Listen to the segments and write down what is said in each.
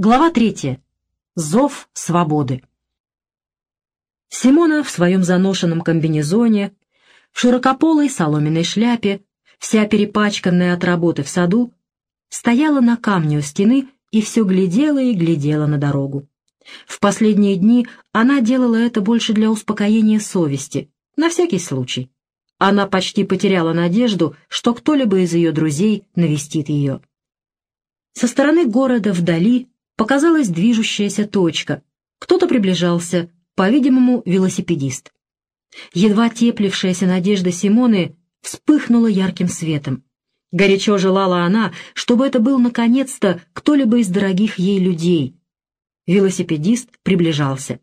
Глава третья. Зов свободы. Симона в своем заношенном комбинезоне, в широкополой соломенной шляпе, вся перепачканная от работы в саду, стояла на камне у стены и все глядела и глядела на дорогу. В последние дни она делала это больше для успокоения совести, на всякий случай. Она почти потеряла надежду, что кто-либо из ее друзей навестит ее. Со стороны города вдали показалась движущаяся точка. Кто-то приближался, по-видимому, велосипедист. Едва теплившаяся надежда Симоны вспыхнула ярким светом. Горячо желала она, чтобы это был, наконец-то, кто-либо из дорогих ей людей. Велосипедист приближался.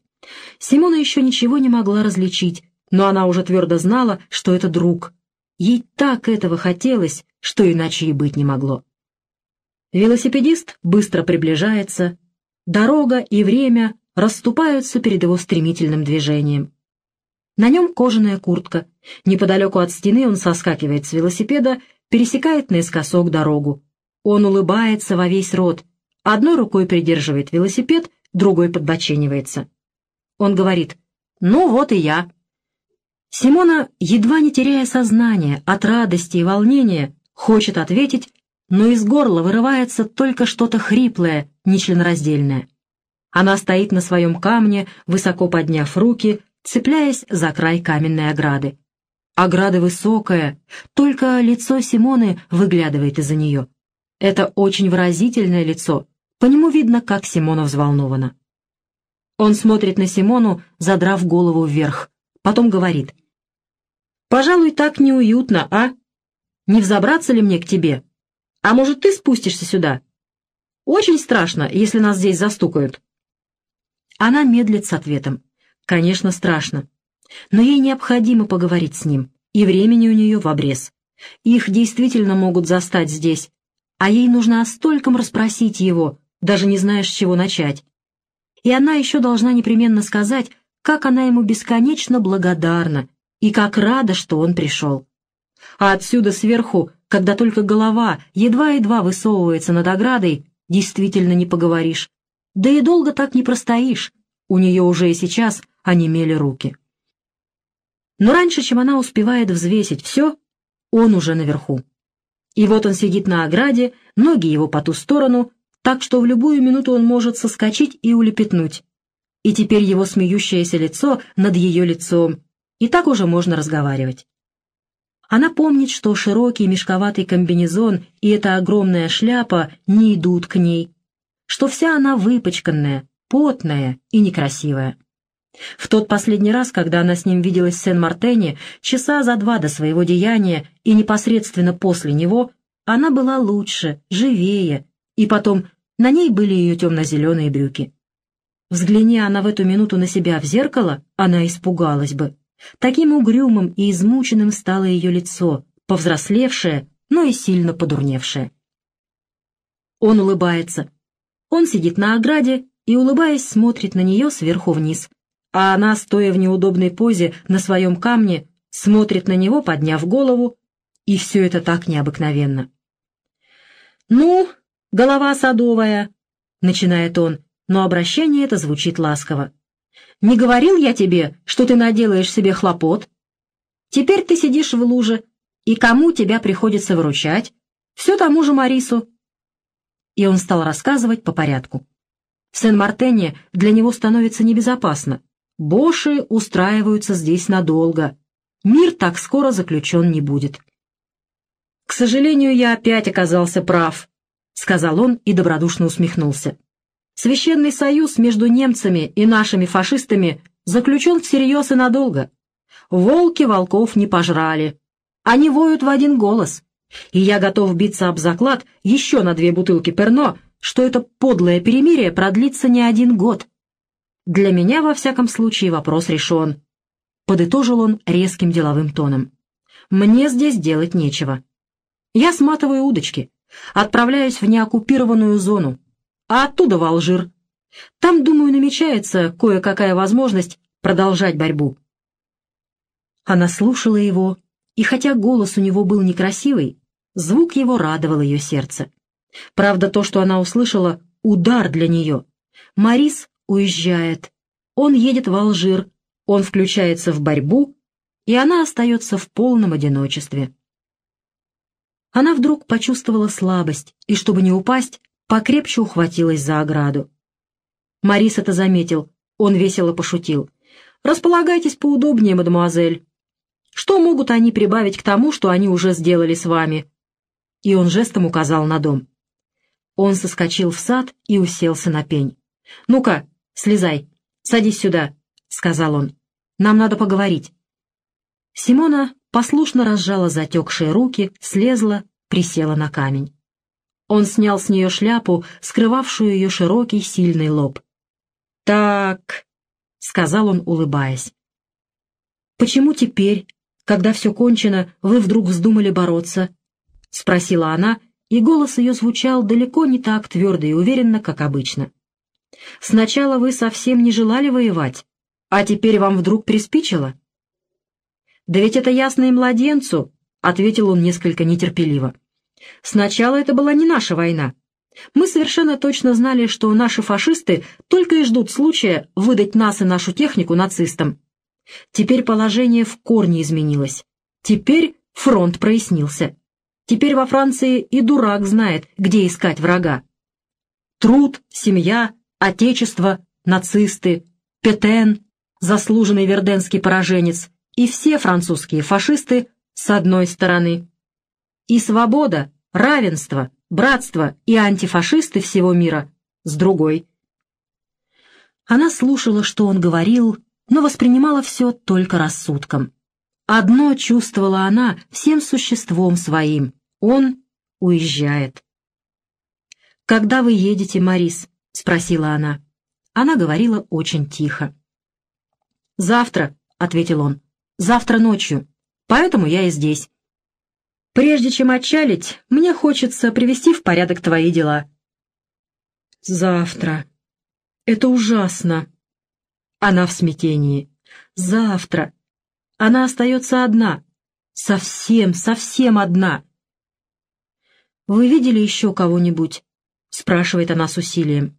Симона еще ничего не могла различить, но она уже твердо знала, что это друг. Ей так этого хотелось, что иначе и быть не могло. Велосипедист быстро приближается, дорога и время расступаются перед его стремительным движением. На нем кожаная куртка. Неподалеку от стены он соскакивает с велосипеда, пересекает наискосок дорогу. Он улыбается во весь рот. Одной рукой придерживает велосипед, другой подбоченивается. Он говорит «Ну вот и я». Симона, едва не теряя сознание от радости и волнения, хочет ответить но из горла вырывается только что-то хриплое, нечленораздельное. Она стоит на своем камне, высоко подняв руки, цепляясь за край каменной ограды. Ограда высокая, только лицо Симоны выглядывает из-за нее. Это очень выразительное лицо, по нему видно, как Симона взволнована. Он смотрит на Симону, задрав голову вверх, потом говорит. «Пожалуй, так неуютно, а? Не взобраться ли мне к тебе?» А может, ты спустишься сюда? Очень страшно, если нас здесь застукают». Она медлит с ответом. «Конечно, страшно. Но ей необходимо поговорить с ним, и времени у нее в обрез. Их действительно могут застать здесь, а ей нужно о стольком расспросить его, даже не знаешь, с чего начать. И она еще должна непременно сказать, как она ему бесконечно благодарна и как рада, что он пришел. А отсюда сверху когда только голова едва-едва высовывается над оградой, действительно не поговоришь. Да и долго так не простоишь, у нее уже и сейчас онемели руки. Но раньше, чем она успевает взвесить все, он уже наверху. И вот он сидит на ограде, ноги его по ту сторону, так что в любую минуту он может соскочить и улепетнуть. И теперь его смеющееся лицо над ее лицом, и так уже можно разговаривать. Она помнит, что широкий мешковатый комбинезон и эта огромная шляпа не идут к ней, что вся она выпачканная, потная и некрасивая. В тот последний раз, когда она с ним виделась в Сен-Мартене, часа за два до своего деяния и непосредственно после него, она была лучше, живее, и потом на ней были ее темно-зеленые брюки. Взгляни она в эту минуту на себя в зеркало, она испугалась бы. Таким угрюмым и измученным стало ее лицо, повзрослевшее, но и сильно подурневшее. Он улыбается. Он сидит на ограде и, улыбаясь, смотрит на нее сверху вниз, а она, стоя в неудобной позе на своем камне, смотрит на него, подняв голову, и все это так необыкновенно. «Ну, голова садовая», — начинает он, но обращение это звучит ласково. Не говорил я тебе, что ты наделаешь себе хлопот? Теперь ты сидишь в луже, и кому тебя приходится выручать? Все тому же Марису». И он стал рассказывать по порядку. В Сен-Мартене для него становится небезопасно. Боши устраиваются здесь надолго. Мир так скоро заключен не будет. «К сожалению, я опять оказался прав», — сказал он и добродушно усмехнулся. Священный союз между немцами и нашими фашистами заключен всерьез и надолго. Волки волков не пожрали. Они воют в один голос. И я готов биться об заклад еще на две бутылки перно, что это подлое перемирие продлится не один год. Для меня, во всяком случае, вопрос решен. Подытожил он резким деловым тоном. Мне здесь делать нечего. Я сматываю удочки, отправляюсь в неоккупированную зону, а оттуда в Алжир. Там, думаю, намечается кое-какая возможность продолжать борьбу». Она слушала его, и хотя голос у него был некрасивый, звук его радовал ее сердце. Правда, то, что она услышала, удар для нее. Марис уезжает. Он едет в Алжир, он включается в борьбу, и она остается в полном одиночестве. Она вдруг почувствовала слабость, и, чтобы не упасть, покрепче ухватилась за ограду. Марис это заметил, он весело пошутил. «Располагайтесь поудобнее, мадемуазель. Что могут они прибавить к тому, что они уже сделали с вами?» И он жестом указал на дом. Он соскочил в сад и уселся на пень. «Ну-ка, слезай, садись сюда», — сказал он. «Нам надо поговорить». Симона послушно разжала затекшие руки, слезла, присела на камень. Он снял с нее шляпу, скрывавшую ее широкий, сильный лоб. «Так», — сказал он, улыбаясь. «Почему теперь, когда все кончено, вы вдруг вздумали бороться?» — спросила она, и голос ее звучал далеко не так твердо и уверенно, как обычно. «Сначала вы совсем не желали воевать, а теперь вам вдруг приспичило?» «Да ведь это ясно и младенцу», — ответил он несколько нетерпеливо. «Сначала это была не наша война. Мы совершенно точно знали, что наши фашисты только и ждут случая выдать нас и нашу технику нацистам. Теперь положение в корне изменилось. Теперь фронт прояснился. Теперь во Франции и дурак знает, где искать врага. Труд, семья, отечество, нацисты, Петен, заслуженный верденский пораженец и все французские фашисты с одной стороны. И свобода, равенство, братство и антифашисты всего мира с другой. Она слушала, что он говорил, но воспринимала все только рассудком. Одно чувствовала она всем существом своим. Он уезжает. «Когда вы едете, Марис?» — спросила она. Она говорила очень тихо. «Завтра», — ответил он, — «завтра ночью. Поэтому я и здесь. Прежде чем отчалить, мне хочется привести в порядок твои дела». «Завтра. Это ужасно». Она в смятении. «Завтра. Она остается одна. Совсем, совсем одна». «Вы видели еще кого-нибудь?» — спрашивает она с усилием.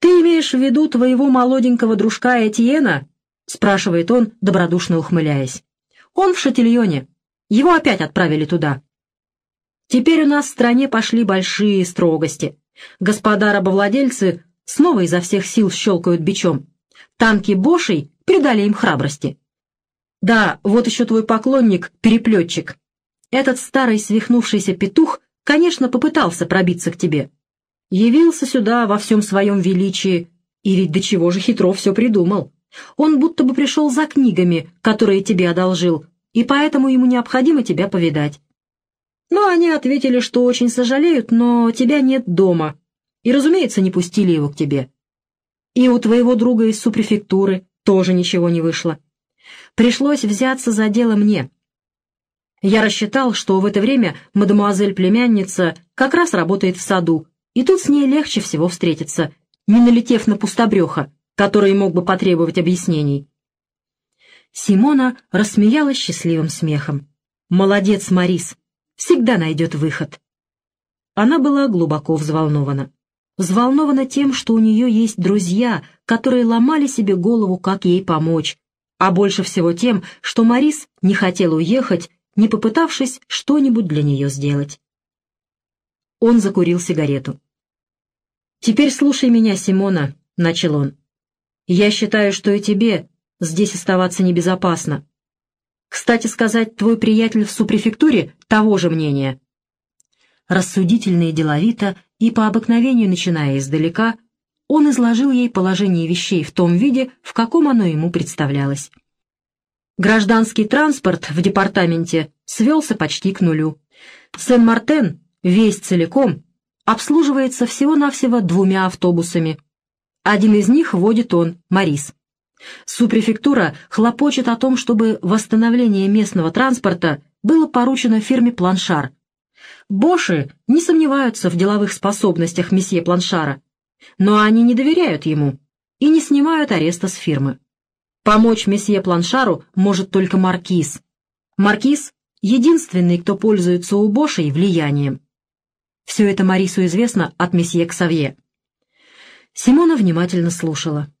«Ты имеешь в виду твоего молоденького дружка Этьена?» — спрашивает он, добродушно ухмыляясь. «Он в Шатильоне. Его опять отправили туда. Теперь у нас в стране пошли большие строгости. Господа рабовладельцы снова изо всех сил щелкают бичом. Танки Бошей придали им храбрости. Да, вот еще твой поклонник, переплетчик. Этот старый свихнувшийся петух, конечно, попытался пробиться к тебе. Явился сюда во всем своем величии, и ведь до чего же хитро все придумал. Он будто бы пришел за книгами, которые тебе одолжил, и поэтому ему необходимо тебя повидать. Но они ответили, что очень сожалеют, но тебя нет дома, и, разумеется, не пустили его к тебе. И у твоего друга из супрефектуры тоже ничего не вышло. Пришлось взяться за дело мне. Я рассчитал, что в это время мадемуазель-племянница как раз работает в саду, и тут с ней легче всего встретиться, не налетев на пустобреха, который мог бы потребовать объяснений. Симона рассмеялась счастливым смехом. «Молодец, Марис! Всегда найдет выход!» Она была глубоко взволнована. Взволнована тем, что у нее есть друзья, которые ломали себе голову, как ей помочь, а больше всего тем, что Марис не хотел уехать, не попытавшись что-нибудь для нее сделать. Он закурил сигарету. «Теперь слушай меня, Симона», — начал он. «Я считаю, что и тебе здесь оставаться небезопасно. Кстати сказать, твой приятель в супрефектуре того же мнения. Рассудительно и деловито, и по обыкновению начиная издалека, он изложил ей положение вещей в том виде, в каком оно ему представлялось. Гражданский транспорт в департаменте свелся почти к нулю. Сен-Мартен, весь целиком, обслуживается всего-навсего двумя автобусами. Один из них водит он, Марис. Супрефектура хлопочет о том, чтобы восстановление местного транспорта было поручено фирме «Планшар». Боши не сомневаются в деловых способностях месье Планшара, но они не доверяют ему и не снимают ареста с фирмы. Помочь месье Планшару может только Маркиз. Маркиз — единственный, кто пользуется у Бошей влиянием. Все это Марису известно от месье Ксавье. Симона внимательно слушала.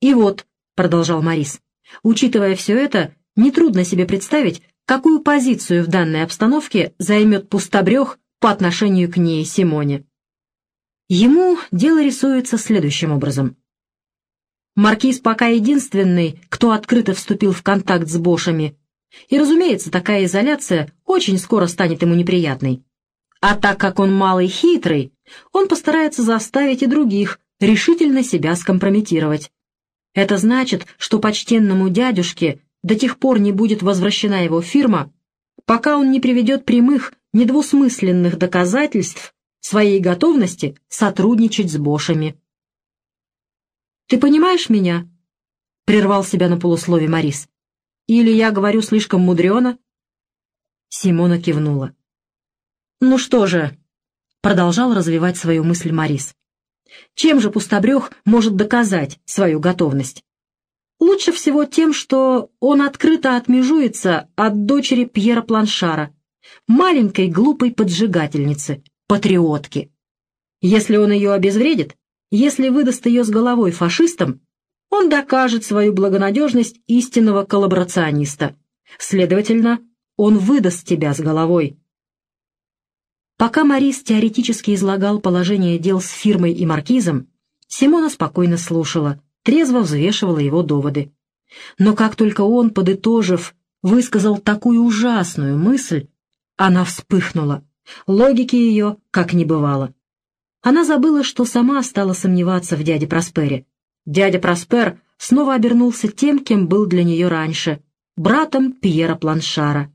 «И вот», — продолжал Марис, — «учитывая все это, нетрудно себе представить, какую позицию в данной обстановке займет пустобрех по отношению к ней Симоне. Ему дело рисуется следующим образом. Маркиз пока единственный, кто открыто вступил в контакт с Бошами, и, разумеется, такая изоляция очень скоро станет ему неприятной. А так как он малый хитрый, он постарается заставить и других решительно себя скомпрометировать. Это значит, что почтенному дядюшке до тех пор не будет возвращена его фирма, пока он не приведет прямых, недвусмысленных доказательств своей готовности сотрудничать с Бошами. «Ты понимаешь меня?» — прервал себя на полуслове Морис. «Или я говорю слишком мудрено?» Симона кивнула. «Ну что же», — продолжал развивать свою мысль Морис, «чем же пустобрех может доказать свою готовность?» Лучше всего тем, что он открыто отмежуется от дочери Пьера Планшара, маленькой глупой поджигательницы, патриотки. Если он ее обезвредит, если выдаст ее с головой фашистам, он докажет свою благонадежность истинного коллаборациониста. Следовательно, он выдаст тебя с головой. Пока Марис теоретически излагал положение дел с фирмой и маркизом, Симона спокойно слушала, трезво взвешивала его доводы. Но как только он, подытожив, высказал такую ужасную мысль, она вспыхнула. Логики ее как не бывало. Она забыла, что сама стала сомневаться в дяде Проспере. Дядя Проспер снова обернулся тем, кем был для нее раньше, братом Пьера Планшара.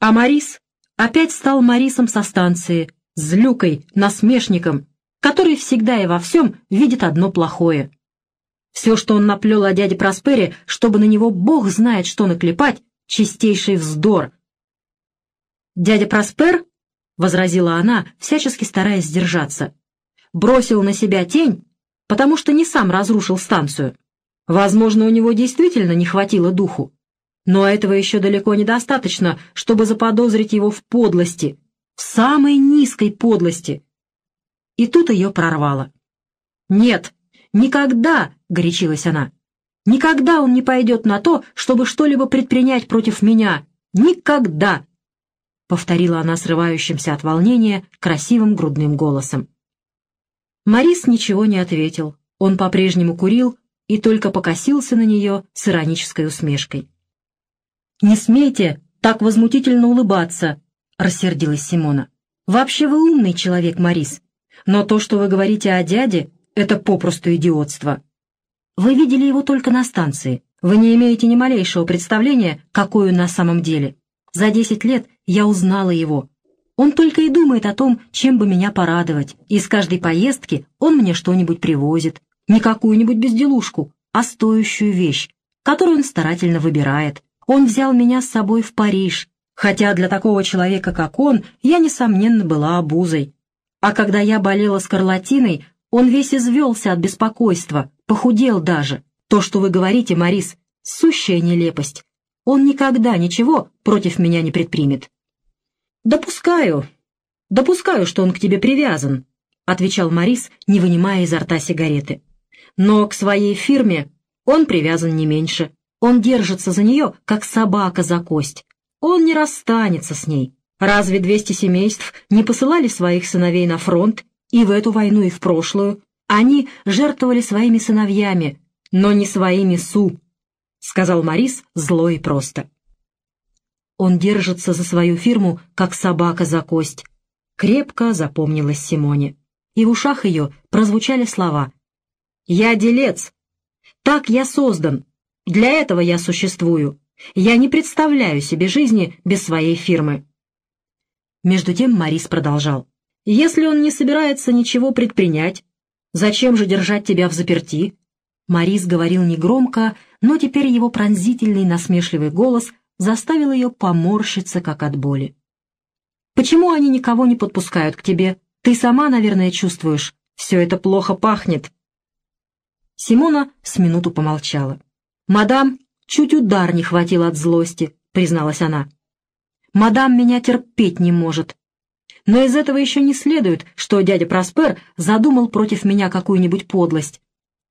А Марис опять стал Марисом со станции, злюкой, насмешником, который всегда и во всем видит одно плохое. Все, что он наплел о дяде Проспере, чтобы на него бог знает, что наклепать, чистейший вздор. «Дядя Проспер?» — возразила она, всячески стараясь сдержаться бросил на себя тень, потому что не сам разрушил станцию. Возможно, у него действительно не хватило духу. Но этого еще далеко недостаточно, чтобы заподозрить его в подлости, в самой низкой подлости. И тут ее прорвало. «Нет, никогда!» — горячилась она. «Никогда он не пойдет на то, чтобы что-либо предпринять против меня! Никогда!» — повторила она срывающимся от волнения красивым грудным голосом. Марис ничего не ответил. Он по-прежнему курил и только покосился на нее с иронической усмешкой. «Не смейте так возмутительно улыбаться», — рассердилась Симона. «Вообще вы умный человек, Марис, но то, что вы говорите о дяде, это попросту идиотство. Вы видели его только на станции. Вы не имеете ни малейшего представления, какой он на самом деле. За десять лет я узнала его, он только и думает о том, чем бы меня порадовать, и с каждой поездки он мне что-нибудь привозит. Не какую-нибудь безделушку, а стоящую вещь, которую он старательно выбирает. Он взял меня с собой в Париж, хотя для такого человека, как он, я, несомненно, была обузой. А когда я болела скарлатиной, он весь извелся от беспокойства, похудел даже. То, что вы говорите, Марис, сущая нелепость. Он никогда ничего против меня не предпримет. «Допускаю, допускаю, что он к тебе привязан», — отвечал Морис, не вынимая изо рта сигареты. «Но к своей фирме он привязан не меньше. Он держится за нее, как собака за кость. Он не расстанется с ней. Разве двести семейств не посылали своих сыновей на фронт и в эту войну, и в прошлую? Они жертвовали своими сыновьями, но не своими су», — сказал Морис зло и просто. Он держится за свою фирму, как собака за кость. Крепко запомнилась Симоне. И в ушах ее прозвучали слова. «Я делец. Так я создан. Для этого я существую. Я не представляю себе жизни без своей фирмы». Между тем Марис продолжал. «Если он не собирается ничего предпринять, зачем же держать тебя в заперти?» Марис говорил негромко, но теперь его пронзительный насмешливый голос заставил ее поморщиться, как от боли. «Почему они никого не подпускают к тебе? Ты сама, наверное, чувствуешь. Все это плохо пахнет». Симона с минуту помолчала. «Мадам, чуть удар не хватило от злости», — призналась она. «Мадам меня терпеть не может. Но из этого еще не следует, что дядя Проспер задумал против меня какую-нибудь подлость.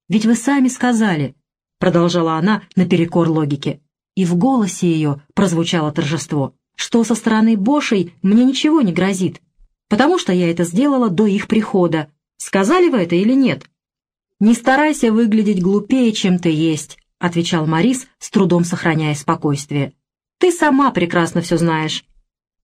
Ведь вы сами сказали, — продолжала она наперекор логике, и в голосе ее прозвучало торжество, что со стороны Бошей мне ничего не грозит, потому что я это сделала до их прихода. Сказали вы это или нет? «Не старайся выглядеть глупее, чем ты есть», — отвечал Морис, с трудом сохраняя спокойствие. «Ты сама прекрасно все знаешь.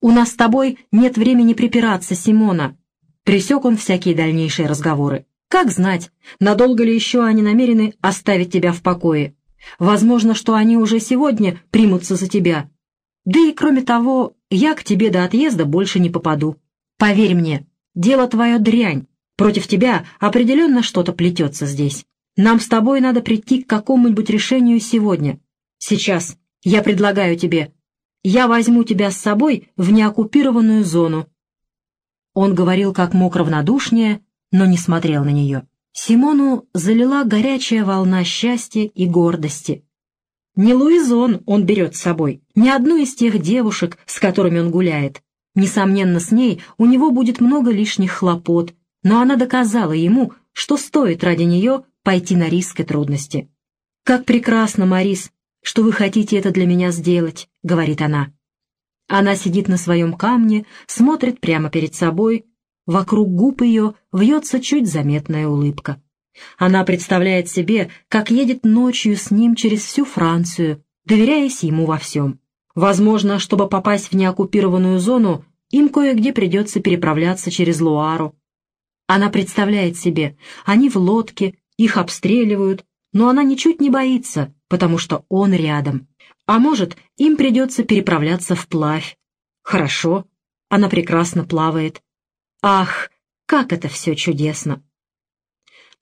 У нас с тобой нет времени припираться, Симона». Присек он всякие дальнейшие разговоры. «Как знать, надолго ли еще они намерены оставить тебя в покое? Возможно, что они уже сегодня примутся за тебя. Да и кроме того, я к тебе до отъезда больше не попаду. Поверь мне, дело твое дрянь, Против тебя определенно что-то плетется здесь. Нам с тобой надо прийти к какому-нибудь решению сегодня. Сейчас. Я предлагаю тебе. Я возьму тебя с собой в неоккупированную зону». Он говорил как мог равнодушнее, но не смотрел на нее. Симону залила горячая волна счастья и гордости. Не Луизон он берет с собой, не одну из тех девушек, с которыми он гуляет. Несомненно, с ней у него будет много лишних хлопот, но она доказала ему, что стоит ради нее пойти на риск и трудности. «Как прекрасно, Марис, что вы хотите это для меня сделать», — говорит она. Она сидит на своем камне, смотрит прямо перед собой, вокруг губ ее вьется чуть заметная улыбка. Она представляет себе, как едет ночью с ним через всю Францию, доверяясь ему во всем. Возможно, чтобы попасть в неоккупированную зону, им кое-где придется переправляться через Луару, она представляет себе, они в лодке, их обстреливают, но она ничуть не боится, потому что он рядом. А может, им придется переправляться вплавь. Хорошо, она прекрасно плавает. Ах, как это все чудесно!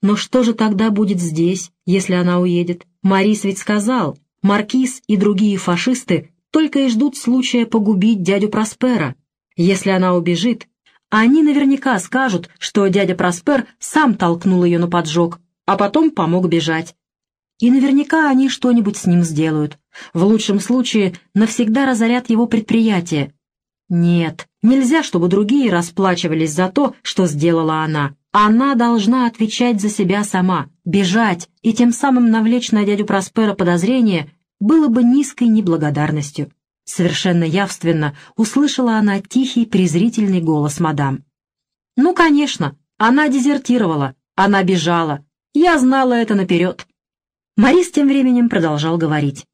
Но что же тогда будет здесь, если она уедет? Марис ведь сказал, Маркиз и другие фашисты только и ждут случая погубить дядю Проспера. Если она убежит, они наверняка скажут, что дядя Проспер сам толкнул ее на поджог, а потом помог бежать. И наверняка они что-нибудь с ним сделают. В лучшем случае навсегда разорят его предприятие. Нет, нельзя, чтобы другие расплачивались за то, что сделала она. Она должна отвечать за себя сама. Бежать и тем самым навлечь на дядю Проспера подозрение было бы низкой неблагодарностью. Совершенно явственно услышала она тихий презрительный голос мадам. «Ну, конечно, она дезертировала, она бежала. Я знала это наперед». Морис тем временем продолжал говорить.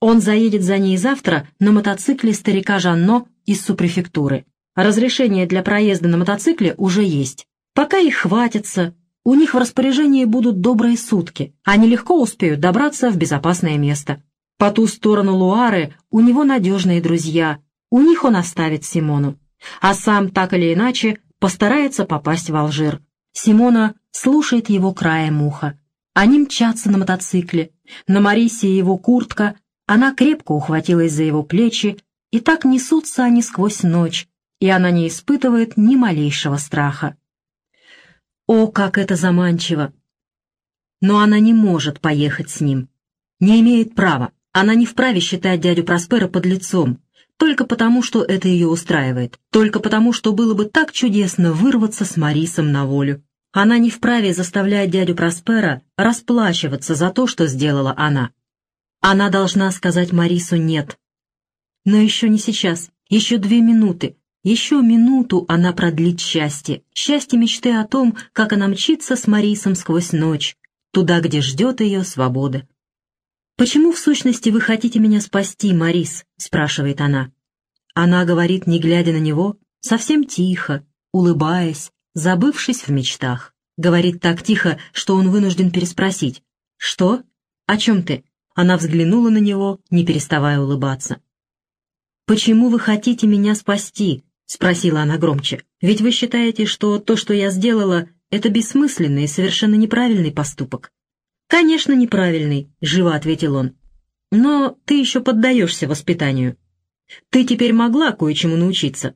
Он заедет за ней завтра на мотоцикле старика Жанно из супрефектуры. Разрешение для проезда на мотоцикле уже есть. Пока их хватится, у них в распоряжении будут добрые сутки. Они легко успеют добраться в безопасное место. По ту сторону Луары у него надежные друзья, у них он оставит Симону. А сам, так или иначе, постарается попасть в Алжир. Симона слушает его краем уха. Они мчатся на мотоцикле. На Марисе его куртка, она крепко ухватилась за его плечи, и так несутся они сквозь ночь, и она не испытывает ни малейшего страха. О, как это заманчиво! Но она не может поехать с ним, не имеет права. Она не вправе считать дядю Проспера под лицом, только потому, что это ее устраивает, только потому, что было бы так чудесно вырваться с Марисом на волю. Она не вправе заставлять дядю Проспера расплачиваться за то, что сделала она. Она должна сказать Марису «нет». Но еще не сейчас, еще две минуты, еще минуту она продлит счастье, счастье мечты о том, как она мчится с Марисом сквозь ночь, туда, где ждет ее свобода. «Почему, в сущности, вы хотите меня спасти, Марис?» — спрашивает она. Она говорит, не глядя на него, совсем тихо, улыбаясь, забывшись в мечтах. Говорит так тихо, что он вынужден переспросить. «Что? О чем ты?» Она взглянула на него, не переставая улыбаться. «Почему вы хотите меня спасти?» — спросила она громче. «Ведь вы считаете, что то, что я сделала, это бессмысленный и совершенно неправильный поступок. «Конечно, неправильный», — живо ответил он. «Но ты еще поддаешься воспитанию. Ты теперь могла кое-чему научиться.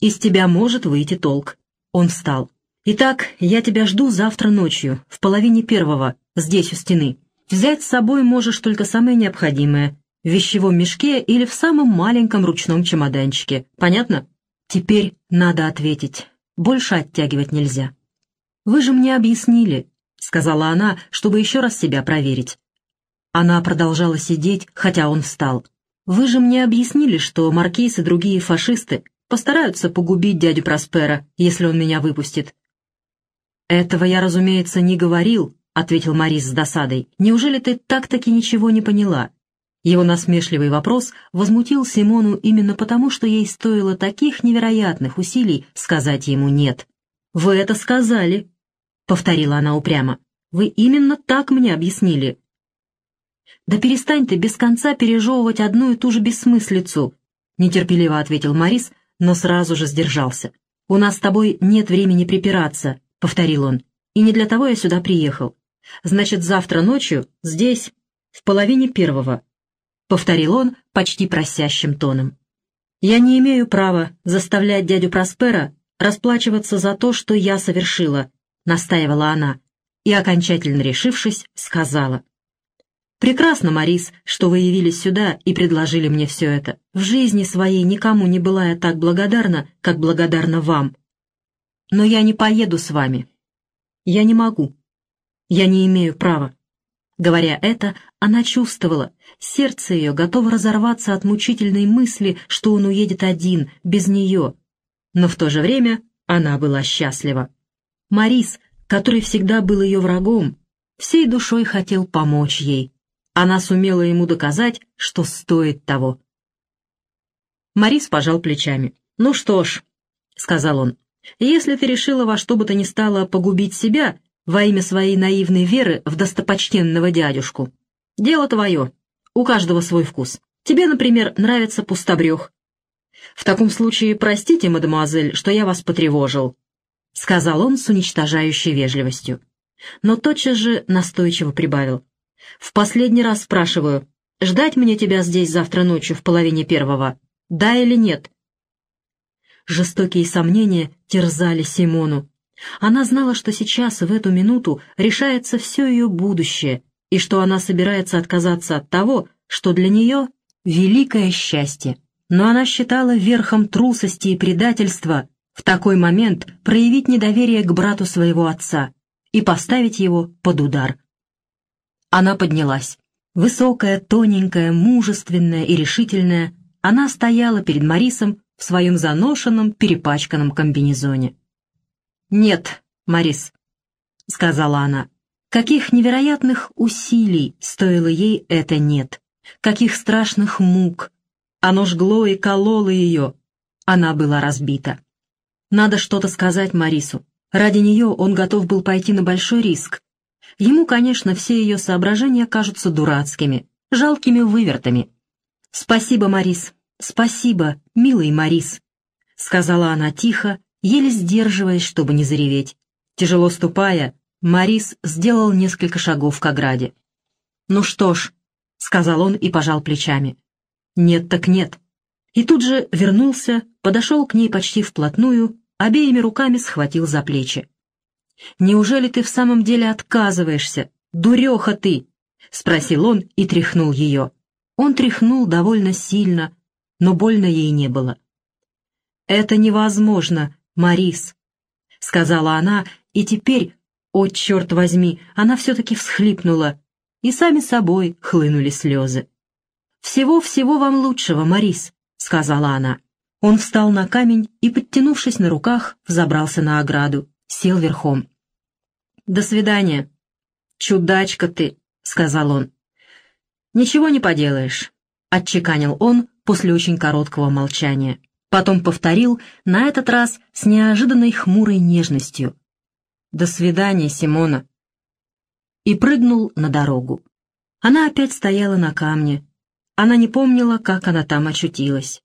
Из тебя может выйти толк». Он встал. «Итак, я тебя жду завтра ночью, в половине первого, здесь у стены. Взять с собой можешь только самое необходимое — в вещевом мешке или в самом маленьком ручном чемоданчике. Понятно?» Теперь надо ответить. Больше оттягивать нельзя. «Вы же мне объяснили», — сказала она, чтобы еще раз себя проверить. Она продолжала сидеть, хотя он встал. «Вы же мне объяснили, что маркиз и другие фашисты постараются погубить дядю Проспера, если он меня выпустит». «Этого я, разумеется, не говорил», — ответил Марис с досадой. «Неужели ты так-таки ничего не поняла?» Его насмешливый вопрос возмутил Симону именно потому, что ей стоило таких невероятных усилий сказать ему «нет». «Вы это сказали», — повторила она упрямо. «Вы именно так мне объяснили». «Да перестань ты без конца пережевывать одну и ту же бессмыслицу», — нетерпеливо ответил Марис, но сразу же сдержался. «У нас с тобой нет времени припираться», — повторил он. «И не для того я сюда приехал. Значит, завтра ночью здесь, в половине первого, — повторил он почти просящим тоном. «Я не имею права заставлять дядю Проспера расплачиваться за то, что я совершила», — настаивала она, и, окончательно решившись, сказала. «Прекрасно, Марис, что вы явились сюда и предложили мне все это. В жизни своей никому не была я так благодарна, как благодарна вам. Но я не поеду с вами. Я не могу. Я не имею права. Говоря это, она чувствовала, сердце ее готово разорваться от мучительной мысли, что он уедет один, без нее. Но в то же время она была счастлива. Марис, который всегда был ее врагом, всей душой хотел помочь ей. Она сумела ему доказать, что стоит того. Марис пожал плечами. «Ну что ж», — сказал он, — «если ты решила во что бы то ни стало погубить себя, во имя своей наивной веры в достопочтенного дядюшку. Дело твое, у каждого свой вкус. Тебе, например, нравится пустобрех. В таком случае простите, мадемуазель, что я вас потревожил, — сказал он с уничтожающей вежливостью. Но тотчас же настойчиво прибавил. В последний раз спрашиваю, ждать мне тебя здесь завтра ночью в половине первого, да или нет? Жестокие сомнения терзали Симону. Она знала, что сейчас, в эту минуту, решается все ее будущее, и что она собирается отказаться от того, что для нее великое счастье. Но она считала верхом трусости и предательства в такой момент проявить недоверие к брату своего отца и поставить его под удар. Она поднялась. Высокая, тоненькая, мужественная и решительная, она стояла перед Марисом в своем заношенном, перепачканном комбинезоне. «Нет, Марис», — сказала она, — «каких невероятных усилий стоило ей это «нет», каких страшных мук. Оно жгло и кололо ее. Она была разбита. Надо что-то сказать Марису. Ради нее он готов был пойти на большой риск. Ему, конечно, все ее соображения кажутся дурацкими, жалкими вывертами. «Спасибо, Марис, спасибо, милый Марис», — сказала она тихо, еле сдерживаясь, чтобы не зареветь. Тяжело ступая, Марис сделал несколько шагов к ограде. «Ну что ж», — сказал он и пожал плечами. «Нет так нет». И тут же вернулся, подошел к ней почти вплотную, обеими руками схватил за плечи. «Неужели ты в самом деле отказываешься? Дуреха ты!» — спросил он и тряхнул ее. Он тряхнул довольно сильно, но больно ей не было. «Это невозможно», Марис», — сказала она, и теперь, о, черт возьми, она все-таки всхлипнула, и сами собой хлынули слезы. «Всего-всего вам лучшего, Марис», — сказала она. Он встал на камень и, подтянувшись на руках, взобрался на ограду, сел верхом. «До свидания». «Чудачка ты», — сказал он. «Ничего не поделаешь», — отчеканил он после очень короткого молчания. Потом повторил, на этот раз с неожиданной хмурой нежностью. «До свидания, Симона!» И прыгнул на дорогу. Она опять стояла на камне. Она не помнила, как она там очутилась.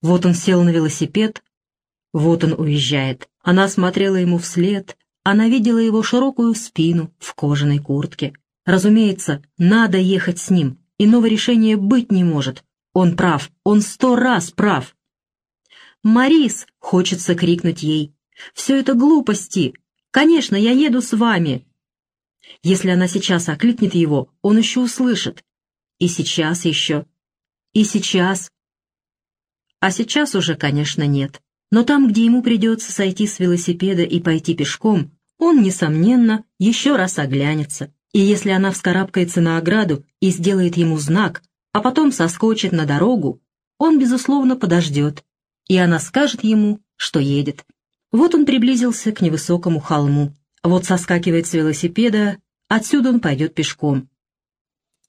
Вот он сел на велосипед, вот он уезжает. Она смотрела ему вслед, она видела его широкую спину в кожаной куртке. Разумеется, надо ехать с ним, иного решения быть не может. Он прав, он сто раз прав. «Марис!» — хочется крикнуть ей. «Все это глупости! Конечно, я еду с вами!» Если она сейчас окликнет его, он еще услышит. И сейчас еще. И сейчас. А сейчас уже, конечно, нет. Но там, где ему придется сойти с велосипеда и пойти пешком, он, несомненно, еще раз оглянется. И если она вскарабкается на ограду и сделает ему знак, а потом соскочит на дорогу, он, безусловно, подождет, и она скажет ему, что едет. Вот он приблизился к невысокому холму. Вот соскакивает с велосипеда, отсюда он пойдет пешком.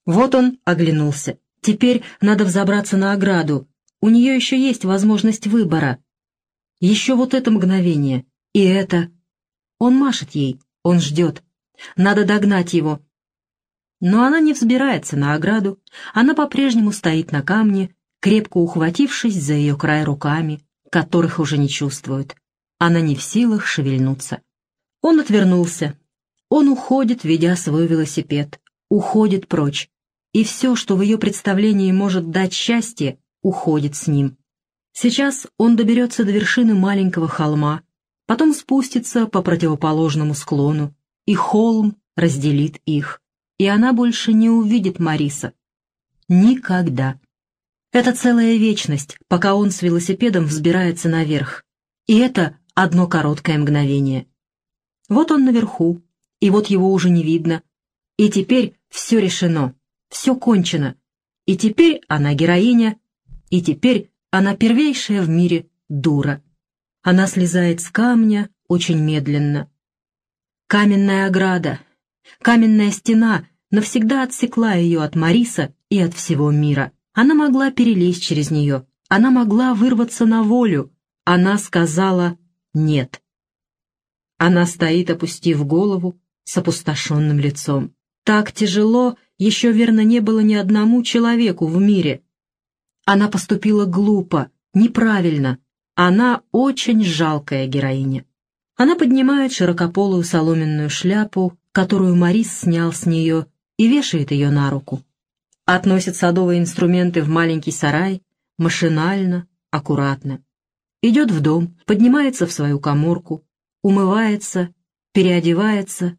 Вот он оглянулся. Теперь надо взобраться на ограду. У нее еще есть возможность выбора. Еще вот это мгновение. И это. Он машет ей, он ждет. Надо догнать его. Но она не взбирается на ограду. Она по-прежнему стоит на камне, крепко ухватившись за ее край руками, которых уже не чувствует. Она не в силах шевельнуться. Он отвернулся. Он уходит, ведя свой велосипед. Уходит прочь и все, что в ее представлении может дать счастье, уходит с ним. Сейчас он доберется до вершины маленького холма, потом спустится по противоположному склону, и холм разделит их, и она больше не увидит Мариса. Никогда. Это целая вечность, пока он с велосипедом взбирается наверх. И это одно короткое мгновение. Вот он наверху, и вот его уже не видно. И теперь все решено. Все кончено. И теперь она героиня, и теперь она первейшая в мире дура. Она слезает с камня очень медленно. Каменная ограда, каменная стена навсегда отсекла ее от Мариса и от всего мира. Она могла перелезть через нее, она могла вырваться на волю. Она сказала «нет». Она стоит, опустив голову, с опустошенным лицом. Так тяжело еще верно не было ни одному человеку в мире. Она поступила глупо, неправильно. Она очень жалкая героиня. Она поднимает широкополую соломенную шляпу, которую Марис снял с нее, и вешает ее на руку. Относит садовые инструменты в маленький сарай, машинально, аккуратно. Идет в дом, поднимается в свою коморку, умывается, переодевается,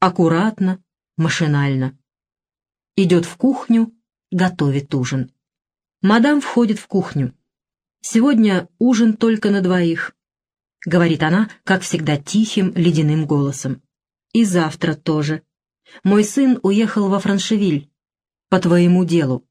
аккуратно, машинально идет в кухню, готовит ужин. Мадам входит в кухню. «Сегодня ужин только на двоих», — говорит она, как всегда, тихим, ледяным голосом. «И завтра тоже. Мой сын уехал во Франшевиль. По твоему делу.